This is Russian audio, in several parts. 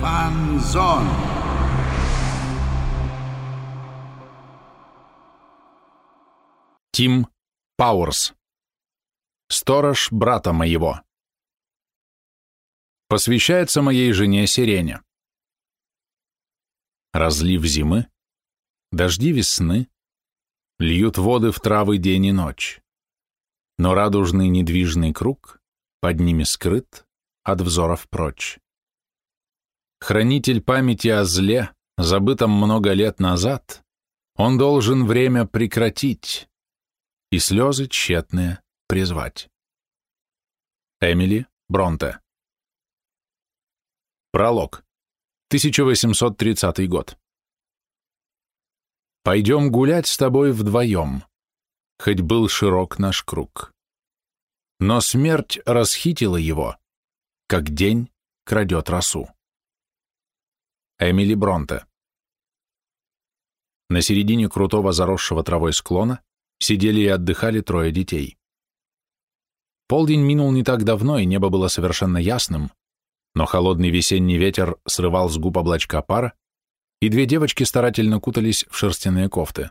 Фанзон. Тим Пауэрс. Сторож брата моего. Посвящается моей жене Сирене. Разлив зимы, дожди весны, льют воды в травы день и ночь. Но радужный недвижный круг под ними скрыт от взоров прочь. Хранитель памяти о зле, забытом много лет назад, он должен время прекратить и слезы тщетные призвать. Эмили Бронте Пролог. 1830 год. Пойдем гулять с тобой вдвоем, хоть был широк наш круг. Но смерть расхитила его, как день крадет росу. Эмили Бронте На середине крутого заросшего травой склона сидели и отдыхали трое детей. Полдень минул не так давно, и небо было совершенно ясным, но холодный весенний ветер срывал с губ облачка пара, и две девочки старательно кутались в шерстяные кофты.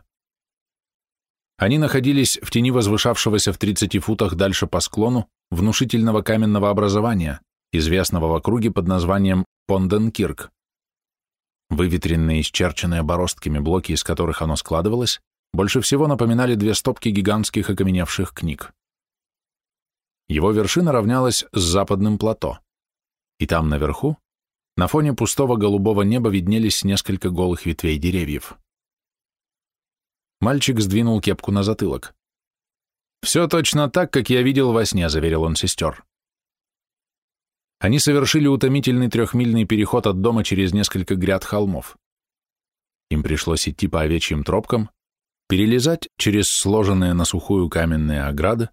Они находились в тени возвышавшегося в 30 футах дальше по склону внушительного каменного образования, известного в округе под названием Понденкирк. Выветренные, исчерченные бороздками блоки, из которых оно складывалось, больше всего напоминали две стопки гигантских окаменевших книг. Его вершина равнялась с западным плато, и там наверху, на фоне пустого голубого неба виднелись несколько голых ветвей деревьев. Мальчик сдвинул кепку на затылок. «Все точно так, как я видел во сне», — заверил он сестер. Они совершили утомительный трехмильный переход от дома через несколько гряд холмов. Им пришлось идти по овечьим тропкам, перелезать через сложенные на сухую каменные ограды,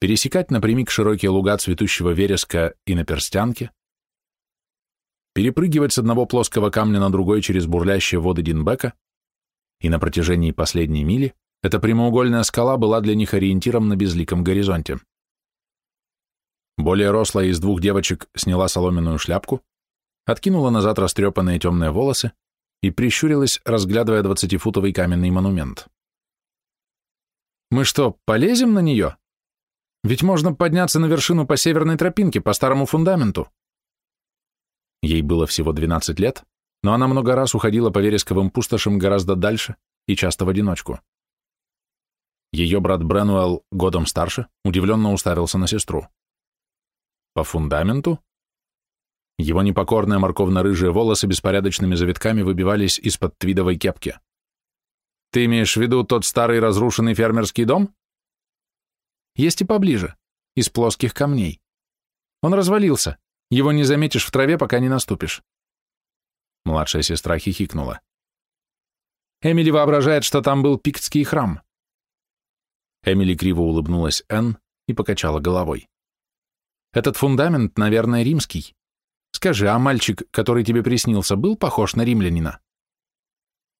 пересекать напрямик широкие луга цветущего вереска и на перстянке, перепрыгивать с одного плоского камня на другой через бурлящие воды Динбека, и на протяжении последней мили эта прямоугольная скала была для них ориентиром на безликом горизонте. Более рослая из двух девочек сняла соломенную шляпку, откинула назад растрепанные темные волосы и прищурилась, разглядывая двадцатифутовый каменный монумент. «Мы что, полезем на нее? Ведь можно подняться на вершину по северной тропинке, по старому фундаменту». Ей было всего 12 лет, но она много раз уходила по вересковым пустошам гораздо дальше и часто в одиночку. Ее брат Бренуэлл, годом старше, удивленно уставился на сестру. По фундаменту? Его непокорные морковно-рыжие волосы беспорядочными завитками выбивались из-под твидовой кепки. Ты имеешь в виду тот старый разрушенный фермерский дом? Есть и поближе, из плоских камней. Он развалился. Его не заметишь в траве, пока не наступишь. Младшая сестра хихикнула. Эмили воображает, что там был пиктский храм. Эмили криво улыбнулась Энн и покачала головой. Этот фундамент, наверное, римский. Скажи, а мальчик, который тебе приснился, был похож на римлянина?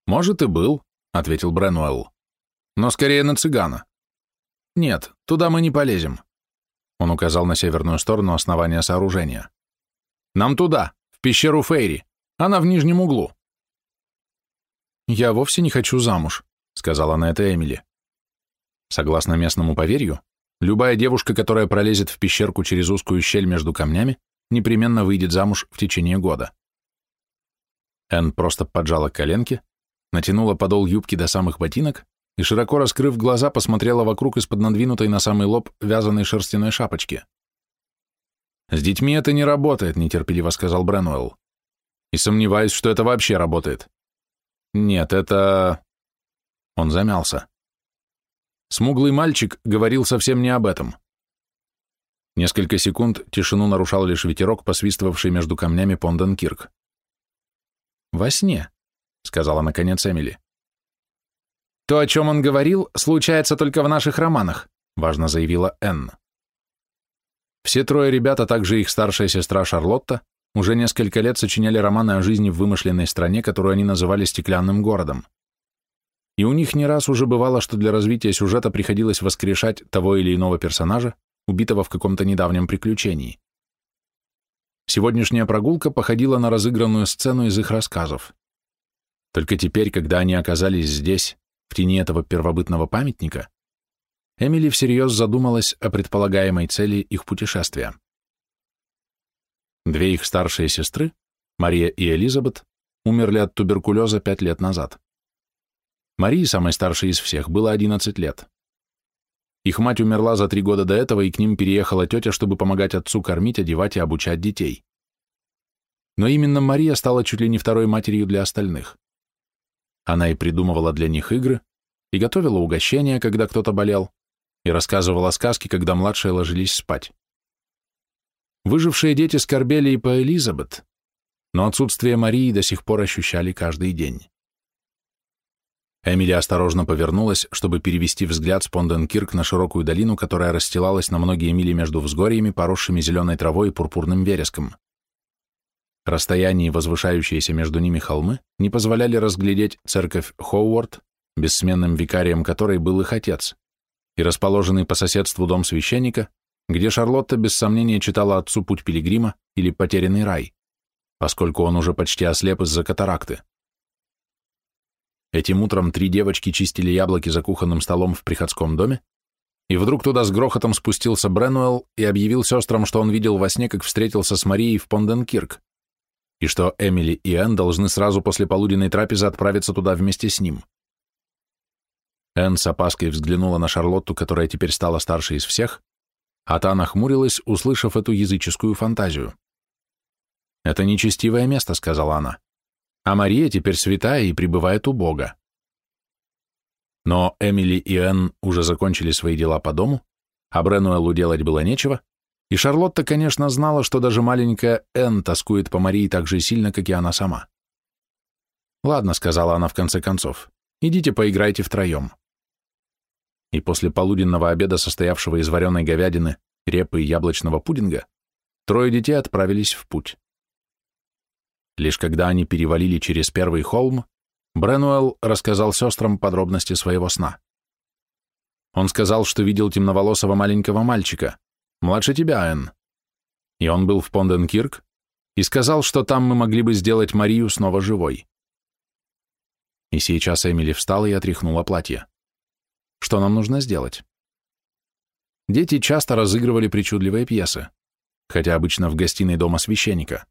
Может, и был, ответил Бренуэлл. Но скорее на цыгана. Нет, туда мы не полезем. Он указал на северную сторону основания сооружения. Нам туда, в пещеру Фейри. Она в нижнем углу. Я вовсе не хочу замуж, сказала на это Эмили. Согласно местному поверью, любая девушка, которая пролезет в пещерку через узкую щель между камнями, непременно выйдет замуж в течение года. Энн просто поджала коленки, натянула подол юбки до самых ботинок и, широко раскрыв глаза, посмотрела вокруг из-под надвинутой на самый лоб вязаной шерстяной шапочки. «С детьми это не работает», — нетерпеливо сказал Бренуэлл. «И сомневаюсь, что это вообще работает». «Нет, это...» Он замялся. Смуглый мальчик говорил совсем не об этом. Несколько секунд тишину нарушал лишь ветерок, посвистывавший между камнями Понденкирк. «Во сне», — сказала наконец Эмили. «То, о чем он говорил, случается только в наших романах», — важно заявила Энн. Все трое ребят, а также их старшая сестра Шарлотта, уже несколько лет сочиняли романы о жизни в вымышленной стране, которую они называли «Стеклянным городом». и у них не раз уже бывало, что для развития сюжета приходилось воскрешать того или иного персонажа, убитого в каком-то недавнем приключении. Сегодняшняя прогулка походила на разыгранную сцену из их рассказов. Только теперь, когда они оказались здесь, в тени этого первобытного памятника, Эмили всерьез задумалась о предполагаемой цели их путешествия. Две их старшие сестры, Мария и Элизабет, умерли от туберкулеза пять лет назад. Марии, самой старшей из всех, было 11 лет. Их мать умерла за три года до этого, и к ним переехала тетя, чтобы помогать отцу кормить, одевать и обучать детей. Но именно Мария стала чуть ли не второй матерью для остальных. Она и придумывала для них игры, и готовила угощения, когда кто-то болел, и рассказывала сказки, когда младшие ложились спать. Выжившие дети скорбели и по Элизабет, но отсутствие Марии до сих пор ощущали каждый день. Эмили осторожно повернулась, чтобы перевести взгляд с Понденкирк на широкую долину, которая расстилалась на многие мили между взгорьями, поросшими зеленой травой и пурпурным вереском. Расстояние и возвышающиеся между ними холмы не позволяли разглядеть церковь Хоуард, бессменным викарием которой был их отец, и расположенный по соседству дом священника, где Шарлотта без сомнения читала отцу «Путь пилигрима» или «Потерянный рай», поскольку он уже почти ослеп из-за катаракты. Этим утром три девочки чистили яблоки за кухонным столом в приходском доме, и вдруг туда с грохотом спустился Бренуэлл и объявил сестрам, что он видел во сне, как встретился с Марией в Понденкирк, и что Эмили и Энн должны сразу после полуденной трапезы отправиться туда вместе с ним. Энн с опаской взглянула на Шарлотту, которая теперь стала старшей из всех, а та нахмурилась, услышав эту языческую фантазию. «Это нечестивое место», — сказала она а Мария теперь святая и пребывает у Бога. Но Эмили и Энн уже закончили свои дела по дому, а Бренуэлу делать было нечего, и Шарлотта, конечно, знала, что даже маленькая Энн тоскует по Марии так же сильно, как и она сама. «Ладно», — сказала она в конце концов, — «идите поиграйте втроем». И после полуденного обеда, состоявшего из вареной говядины, репы и яблочного пудинга, трое детей отправились в путь. Лишь когда они перевалили через первый холм, Бренуэлл рассказал сестрам подробности своего сна. Он сказал, что видел темноволосого маленького мальчика, младше тебя, Энн. И он был в Понденкирк, и сказал, что там мы могли бы сделать Марию снова живой. И сейчас Эмили встала и отряхнула платье. Что нам нужно сделать? Дети часто разыгрывали причудливые пьесы, хотя обычно в гостиной дома священника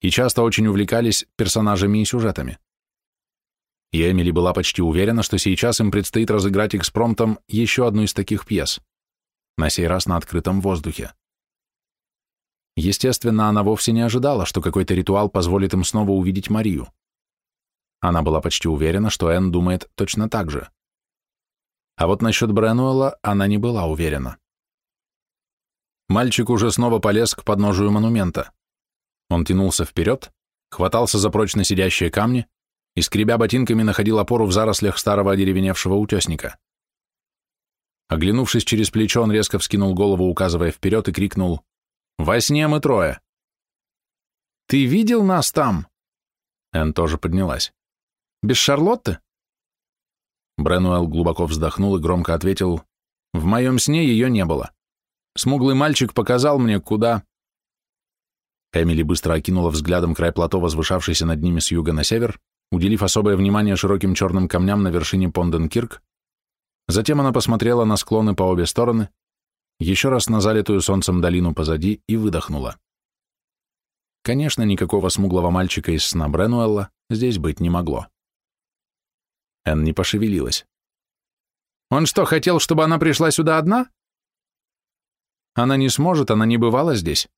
и часто очень увлекались персонажами и сюжетами. И Эмили была почти уверена, что сейчас им предстоит разыграть экспромтом еще одну из таких пьес, на сей раз на открытом воздухе. Естественно, она вовсе не ожидала, что какой-то ритуал позволит им снова увидеть Марию. Она была почти уверена, что Энн думает точно так же. А вот насчет Бренуэлла она не была уверена. Мальчик уже снова полез к подножию монумента. Он тянулся вперед, хватался за прочно сидящие камни и, скребя ботинками, находил опору в зарослях старого одеревеневшего утесника. Оглянувшись через плечо, он резко вскинул голову, указывая вперед, и крикнул «Во сне мы трое!» «Ты видел нас там?» Энн тоже поднялась. «Без Шарлотты?» Бренуэлл глубоко вздохнул и громко ответил «В моем сне ее не было. Смуглый мальчик показал мне, куда...» Эмили быстро окинула взглядом край плато, возвышавшийся над ними с юга на север, уделив особое внимание широким черным камням на вершине Понденкирк. Затем она посмотрела на склоны по обе стороны, еще раз на залитую солнцем долину позади и выдохнула. Конечно, никакого смуглого мальчика из сна Бренуэлла здесь быть не могло. Энн не пошевелилась. «Он что, хотел, чтобы она пришла сюда одна?» «Она не сможет, она не бывала здесь.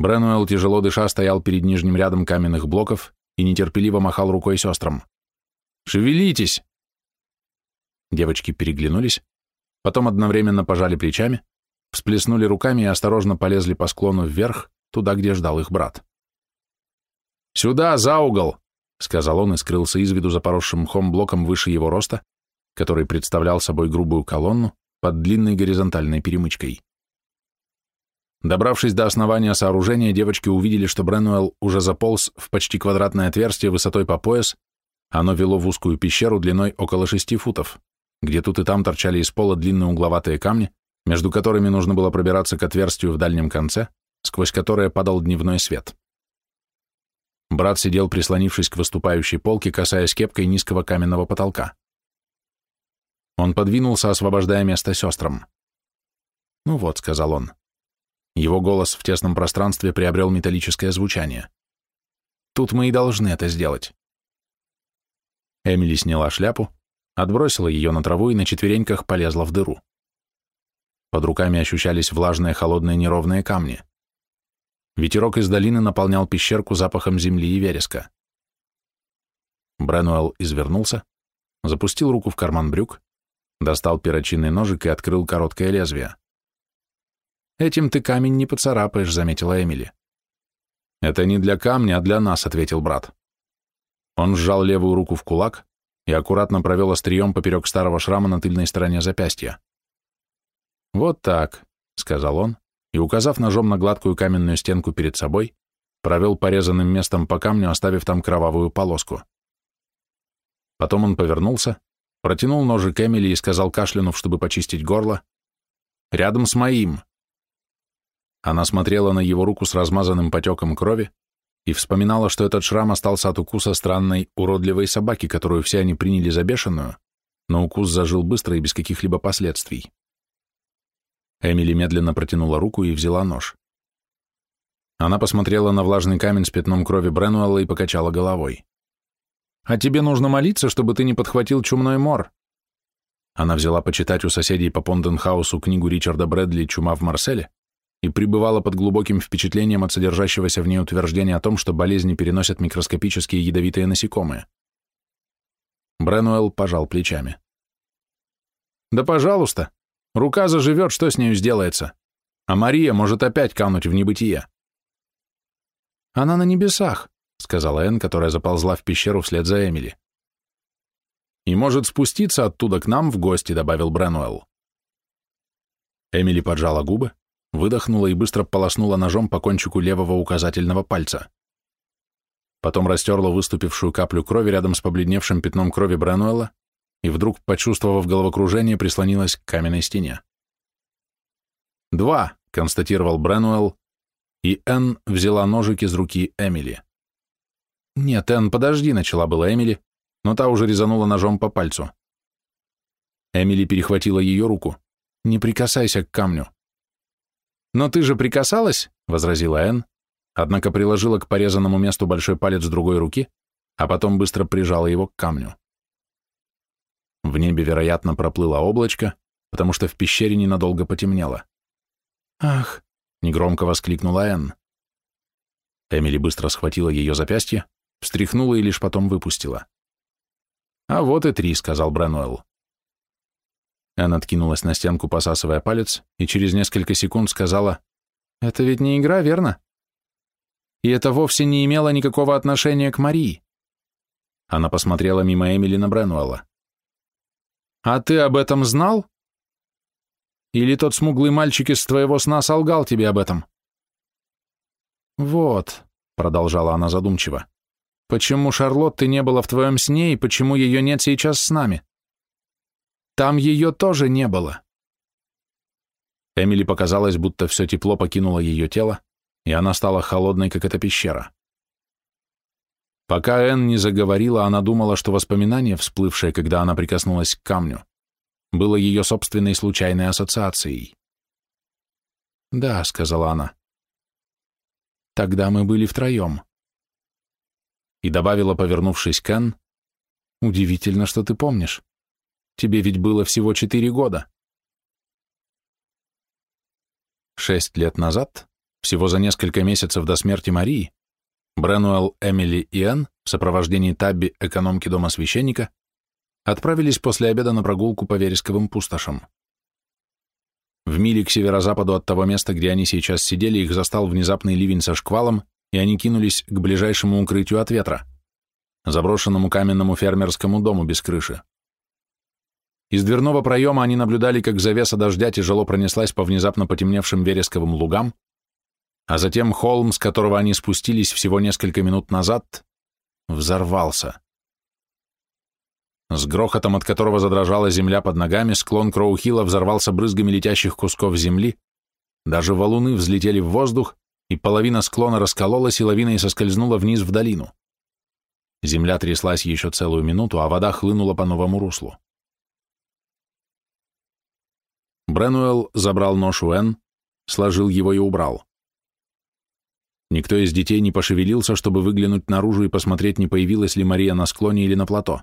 Бренуэлл, тяжело дыша, стоял перед нижним рядом каменных блоков и нетерпеливо махал рукой сестрам. «Шевелитесь!» Девочки переглянулись, потом одновременно пожали плечами, всплеснули руками и осторожно полезли по склону вверх, туда, где ждал их брат. «Сюда, за угол!» — сказал он и скрылся из виду за поросшим мхом блоком выше его роста, который представлял собой грубую колонну под длинной горизонтальной перемычкой. Добравшись до основания сооружения, девочки увидели, что Бренуэлл уже заполз в почти квадратное отверстие высотой по пояс Оно вело в узкую пещеру длиной около шести футов, где тут и там торчали из пола длинные угловатые камни, между которыми нужно было пробираться к отверстию в дальнем конце, сквозь которое падал дневной свет. Брат сидел, прислонившись к выступающей полке, касаясь кепкой низкого каменного потолка. Он подвинулся, освобождая место сестрам. «Ну вот», — сказал он. Его голос в тесном пространстве приобрел металлическое звучание. «Тут мы и должны это сделать». Эмили сняла шляпу, отбросила ее на траву и на четвереньках полезла в дыру. Под руками ощущались влажные, холодные, неровные камни. Ветерок из долины наполнял пещерку запахом земли и вереска. Бренуэлл извернулся, запустил руку в карман брюк, достал перочинный ножик и открыл короткое лезвие. «Этим ты камень не поцарапаешь», — заметила Эмили. «Это не для камня, а для нас», — ответил брат. Он сжал левую руку в кулак и аккуратно провел острием поперек старого шрама на тыльной стороне запястья. «Вот так», — сказал он, и, указав ножом на гладкую каменную стенку перед собой, провел порезанным местом по камню, оставив там кровавую полоску. Потом он повернулся, протянул ножик Эмили и сказал кашлянув, чтобы почистить горло, «Рядом с моим». Она смотрела на его руку с размазанным потеком крови, и вспоминала, что этот шрам остался от укуса странной, уродливой собаки, которую все они приняли за бешеную, но укус зажил быстро и без каких-либо последствий. Эмили медленно протянула руку и взяла нож. Она посмотрела на влажный камень с пятном крови Бренуэлла и покачала головой. «А тебе нужно молиться, чтобы ты не подхватил чумной мор». Она взяла почитать у соседей по Понденхаусу книгу Ричарда Брэдли «Чума в Марселе» и пребывала под глубоким впечатлением от содержащегося в ней утверждения о том, что болезни переносят микроскопические ядовитые насекомые. Бренуэлл пожал плечами. «Да пожалуйста. Рука заживет, что с нею сделается? А Мария может опять кануть в небытие». «Она на небесах», — сказала Энн, которая заползла в пещеру вслед за Эмили. «И может спуститься оттуда к нам в гости», — добавил Бренуэлл. Эмили поджала губы, выдохнула и быстро полоснула ножом по кончику левого указательного пальца. Потом растерла выступившую каплю крови рядом с побледневшим пятном крови Брануэла и вдруг, почувствовав головокружение, прислонилась к каменной стене. «Два», — констатировал Бренуэлл, и Энн взяла ножик из руки Эмили. «Нет, Энн, подожди», — начала была Эмили, но та уже резанула ножом по пальцу. Эмили перехватила ее руку. «Не прикасайся к камню. «Но ты же прикасалась?» — возразила Энн, однако приложила к порезанному месту большой палец другой руки, а потом быстро прижала его к камню. В небе, вероятно, проплыло облачко, потому что в пещере ненадолго потемнело. «Ах!» — негромко воскликнула Энн. Эмили быстро схватила ее запястье, встряхнула и лишь потом выпустила. «А вот и три», — сказал Бренуэлл. Она откинулась на стенку, посасывая палец, и через несколько секунд сказала, «Это ведь не игра, верно?» И это вовсе не имело никакого отношения к Марии. Она посмотрела мимо Эмили на Бренуэлла. «А ты об этом знал? Или тот смуглый мальчик из твоего сна солгал тебе об этом?» «Вот», — продолжала она задумчиво, — «почему Шарлотты не было в твоем сне и почему ее нет сейчас с нами?» Там ее тоже не было. Эмили показалось, будто все тепло покинуло ее тело, и она стала холодной, как эта пещера. Пока Энн не заговорила, она думала, что воспоминание, всплывшее, когда она прикоснулась к камню, было ее собственной случайной ассоциацией. «Да», — сказала она. «Тогда мы были втроем». И добавила, повернувшись к Энн, «Удивительно, что ты помнишь. Тебе ведь было всего четыре года. Шесть лет назад, всего за несколько месяцев до смерти Марии, Бренуэлл, Эмили и Энн в сопровождении Табби, экономки дома священника, отправились после обеда на прогулку по вересковым пустошам. В миле к северо-западу от того места, где они сейчас сидели, их застал внезапный ливень со шквалом, и они кинулись к ближайшему укрытию от ветра, заброшенному каменному фермерскому дому без крыши. Из дверного проема они наблюдали, как завеса дождя тяжело пронеслась по внезапно потемневшим вересковым лугам, а затем холм, с которого они спустились всего несколько минут назад, взорвался. С грохотом, от которого задрожала земля под ногами, склон Кроухилла взорвался брызгами летящих кусков земли, даже валуны взлетели в воздух, и половина склона раскололась и лавиной соскользнула вниз в долину. Земля тряслась еще целую минуту, а вода хлынула по новому руслу. Бренуэлл забрал нож у Энн, сложил его и убрал. Никто из детей не пошевелился, чтобы выглянуть наружу и посмотреть, не появилась ли Мария на склоне или на плато.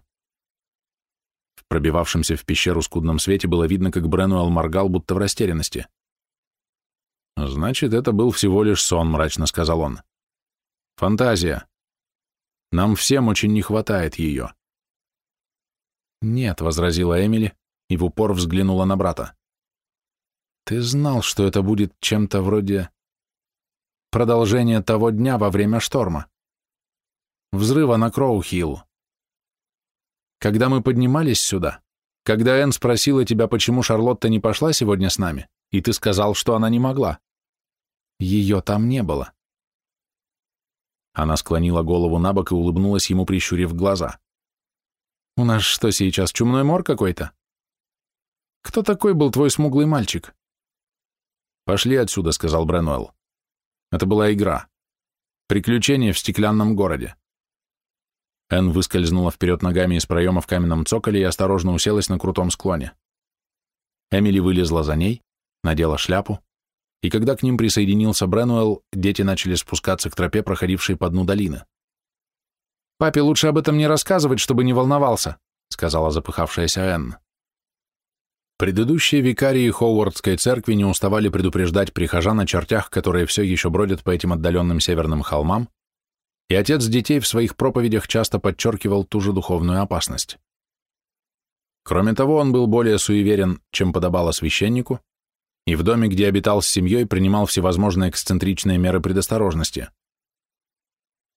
В пробивавшемся в пещеру скудном свете было видно, как Бренуэлл моргал, будто в растерянности. «Значит, это был всего лишь сон», — мрачно сказал он. «Фантазия. Нам всем очень не хватает ее». «Нет», — возразила Эмили и в упор взглянула на брата. «Ты знал, что это будет чем-то вроде продолжение того дня во время шторма. Взрыва на Кроухилл. Когда мы поднимались сюда, когда Энн спросила тебя, почему Шарлотта не пошла сегодня с нами, и ты сказал, что она не могла. Ее там не было. Она склонила голову на бок и улыбнулась ему, прищурив глаза. «У нас что сейчас, чумной мор какой-то? Кто такой был твой смуглый мальчик?» «Пошли отсюда», — сказал Бренуэлл. Это была игра. Приключение в стеклянном городе. Энн выскользнула вперед ногами из проема в каменном цоколе и осторожно уселась на крутом склоне. Эмили вылезла за ней, надела шляпу, и когда к ним присоединился Бренуэлл, дети начали спускаться к тропе, проходившей по дну долины. «Папе лучше об этом не рассказывать, чтобы не волновался», сказала запыхавшаяся Энн. Предыдущие викарии Ховардской церкви не уставали предупреждать прихожан о чертях, которые все еще бродят по этим отдаленным северным холмам, и отец детей в своих проповедях часто подчеркивал ту же духовную опасность. Кроме того, он был более суеверен, чем подобало священнику, и в доме, где обитал с семьей, принимал всевозможные эксцентричные меры предосторожности.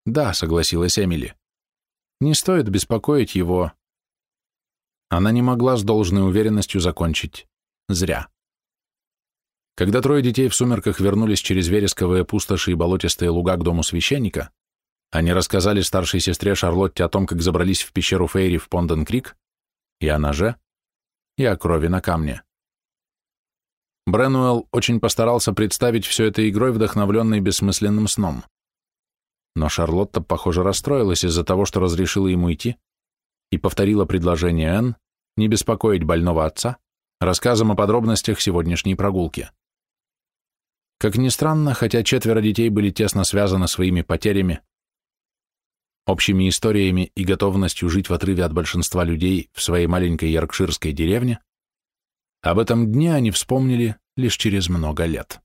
«Да», — согласилась Эмили, — «не стоит беспокоить его она не могла с должной уверенностью закончить. Зря. Когда трое детей в сумерках вернулись через вересковые пустоши и болотистые луга к дому священника, они рассказали старшей сестре Шарлотте о том, как забрались в пещеру Фейри в Понден-Крик, и о ноже, и о крови на камне. Бренуэлл очень постарался представить все это игрой, вдохновленной бессмысленным сном. Но Шарлотта, похоже, расстроилась из-за того, что разрешила ему идти, и повторила предложение Энн не беспокоить больного отца рассказом о подробностях сегодняшней прогулки. Как ни странно, хотя четверо детей были тесно связаны своими потерями, общими историями и готовностью жить в отрыве от большинства людей в своей маленькой яркширской деревне, об этом дне они вспомнили лишь через много лет.